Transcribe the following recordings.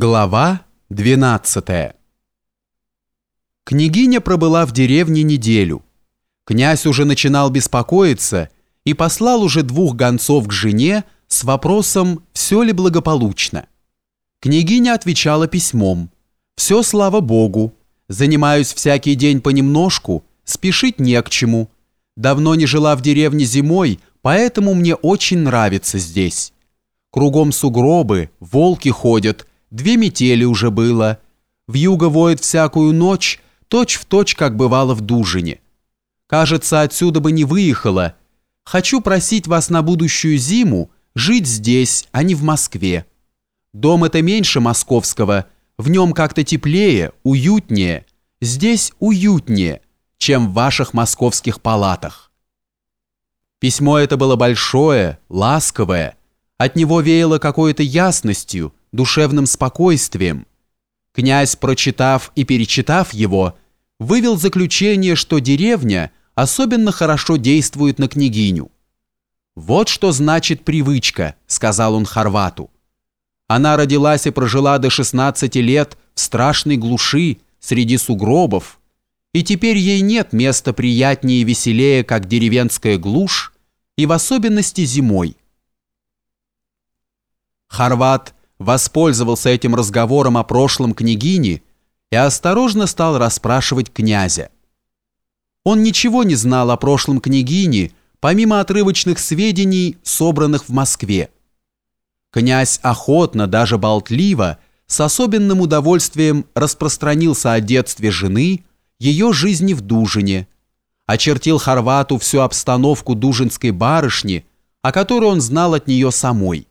Глава 12 Княгиня пробыла в деревне неделю. Князь уже начинал беспокоиться и послал уже двух гонцов к жене с вопросом, все ли благополучно. Княгиня отвечала письмом. «Все, слава Богу. Занимаюсь всякий день понемножку, спешить не к чему. Давно не жила в деревне зимой, поэтому мне очень нравится здесь. Кругом сугробы, волки ходят, Две метели уже было. В юго воет всякую ночь, точь в точь, как бывало в Дужине. Кажется, отсюда бы не выехала. Хочу просить вас на будущую зиму жить здесь, а не в Москве. Дом это меньше московского, в нем как-то теплее, уютнее. Здесь уютнее, чем в ваших московских палатах. Письмо это было большое, ласковое. От него веяло какой-то ясностью, душевным спокойствием. Князь, прочитав и перечитав его, вывел заключение, что деревня особенно хорошо действует на княгиню. «Вот что значит привычка», — сказал он Хорвату. Она родилась и прожила до 16 лет в страшной глуши среди сугробов, и теперь ей нет места приятнее и веселее, как деревенская глушь, и в особенности зимой. Хорват воспользовался этим разговором о прошлом княгини и осторожно стал расспрашивать князя. Он ничего не знал о прошлом княгине, помимо отрывочных сведений, собранных в Москве. Князь охотно, даже болтливо, с особенным удовольствием распространился о детстве жены, ее жизни в Дужине, очертил Хорвату всю обстановку дужинской барышни, о которой он знал от нее самой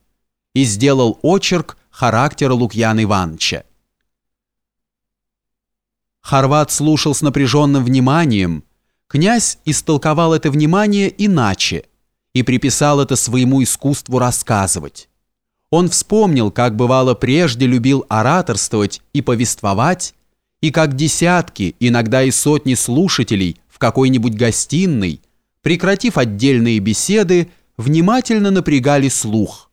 и сделал очерк характера Лукьяна Ивановича. Хорват слушал с напряженным вниманием. Князь истолковал это внимание иначе и приписал это своему искусству рассказывать. Он вспомнил, как бывало прежде любил ораторствовать и повествовать, и как десятки, иногда и сотни слушателей в какой-нибудь гостиной, прекратив отдельные беседы, внимательно напрягали слух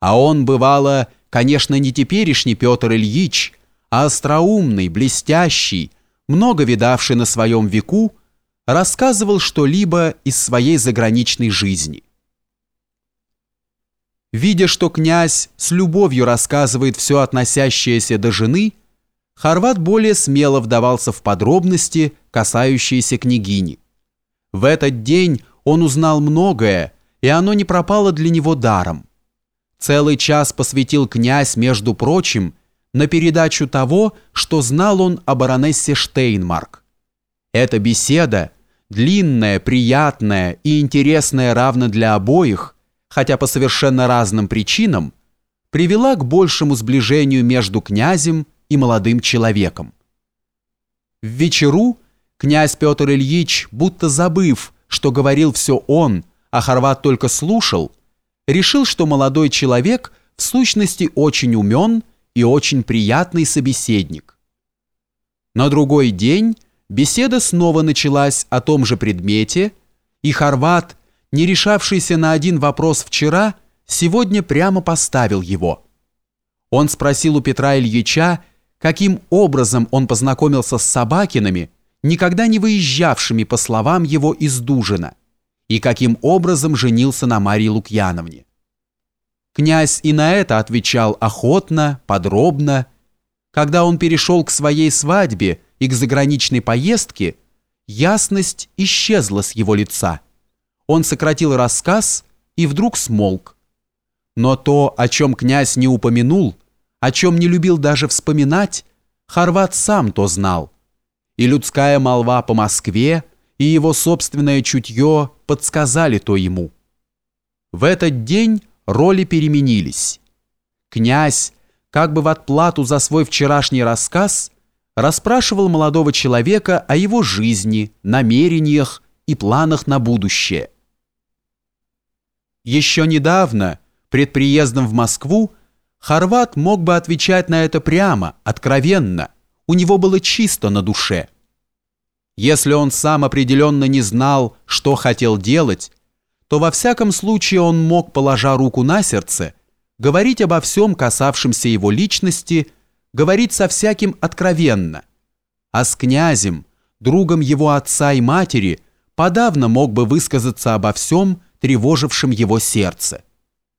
а он, бывало, конечно, не теперешний Петр Ильич, а остроумный, блестящий, много видавший на своем веку, рассказывал что-либо из своей заграничной жизни. Видя, что князь с любовью рассказывает все относящееся до жены, Хорват более смело вдавался в подробности, касающиеся княгини. В этот день он узнал многое, и оно не пропало для него даром. Целый час посвятил князь, между прочим, на передачу того, что знал он о баронессе Штейнмарк. Эта беседа, длинная, приятная и интересная равно для обоих, хотя по совершенно разным причинам, привела к большему сближению между князем и молодым человеком. В вечеру князь Петр Ильич, будто забыв, что говорил все он, а Хорват только слушал, решил, что молодой человек в сущности очень умен и очень приятный собеседник. На другой день беседа снова началась о том же предмете, и Хорват, не решавшийся на один вопрос вчера, сегодня прямо поставил его. Он спросил у Петра Ильича, каким образом он познакомился с Собакинами, никогда не выезжавшими, по словам его, из Дужина и каким образом женился на Марии Лукьяновне. Князь и на это отвечал охотно, подробно. Когда он перешел к своей свадьбе и к заграничной поездке, ясность исчезла с его лица. Он сократил рассказ и вдруг смолк. Но то, о чем князь не упомянул, о чем не любил даже вспоминать, Хорват сам то знал. И людская молва по Москве, и его собственное чутье подсказали то ему. В этот день роли переменились. Князь, как бы в отплату за свой вчерашний рассказ, расспрашивал молодого человека о его жизни, намерениях и планах на будущее. Еще недавно, пред приездом в Москву, Хорват мог бы отвечать на это прямо, откровенно, у него было чисто на душе – если он сам определенно не знал, что хотел делать, то во всяком случае он мог, положа руку на сердце, говорить обо всем, касавшемся его личности, говорит со всяким откровенно, а с князем, другом его отца и матери, подавно мог бы высказаться обо всем, тревожившем его сердце –